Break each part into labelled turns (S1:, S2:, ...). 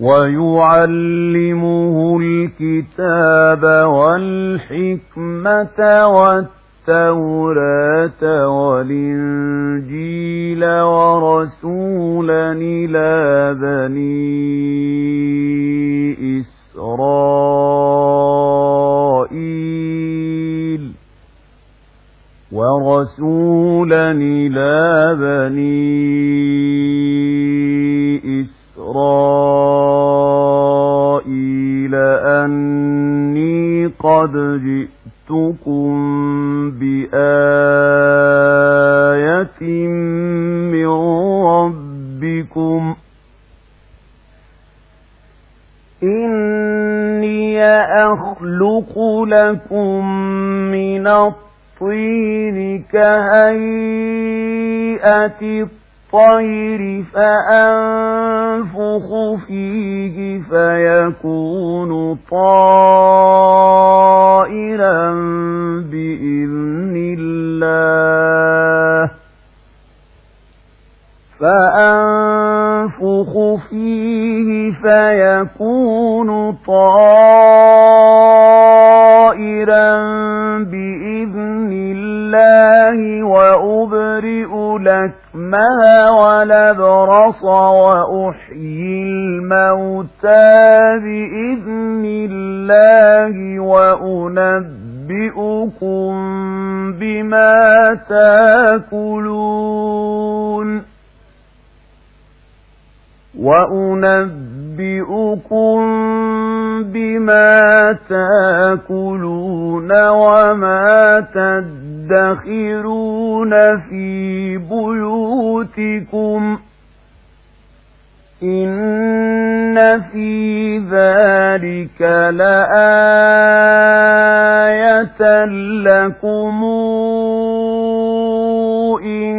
S1: ويعلمه الكتاب والحكمة والتوراة والإنجيل ورسولا إلى بني إسرائيل ورسولا إلى بني إسرائيل قد جئتكم بآية من ربكم إني أخلق لكم من الطين كهيئة الطير فأنفخ فيه فيكون طائرا بإذن الله فأنفخ فيه فيكون طائرا ولبرص وأحيي الموتى بإذن الله وأنبئكم بما تاكلون. وأنبئكم بما تاكلون وما تدخرون في بيوتكم. إن في ذلك لآية لكم إن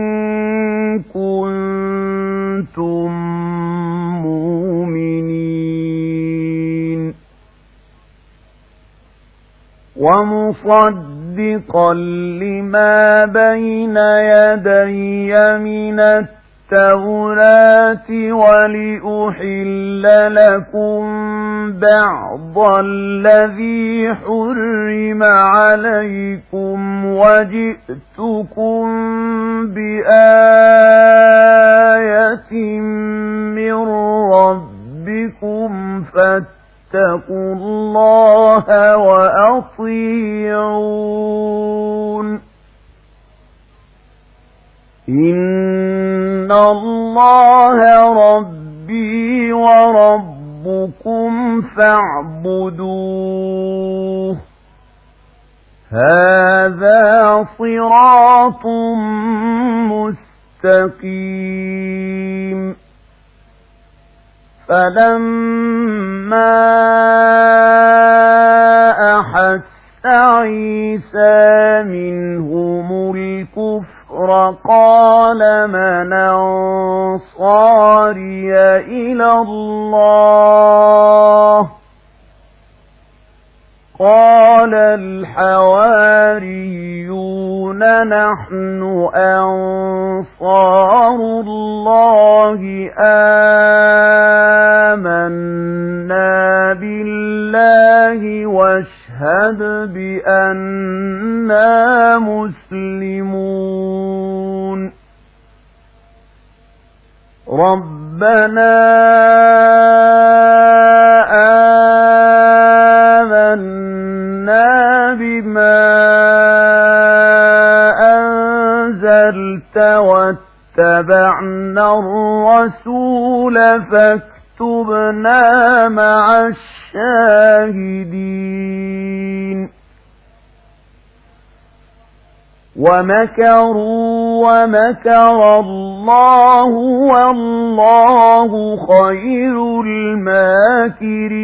S1: كنتم مؤمنين ومصدقا لما بين يدي من التوراة ولأحل لكم بعض الذي حرم عليكم وجئتكم بآية من ربكم فاتقوا الله وأطيعون الله ربي وربكم فاعبدوه. هذا صراط مستقيم. فلما أحس عيسى منهم الكفر قال من أنصاري إلى الله قال الحواريون نحن أنصار الله آمنا بالله واشهد بأننا مسلمون ربنا آمنا بما أنزلت واتبعنا الرسول فاكتبنا مع الشاهدين ومكروا ومكر الله والله خير الماكرين.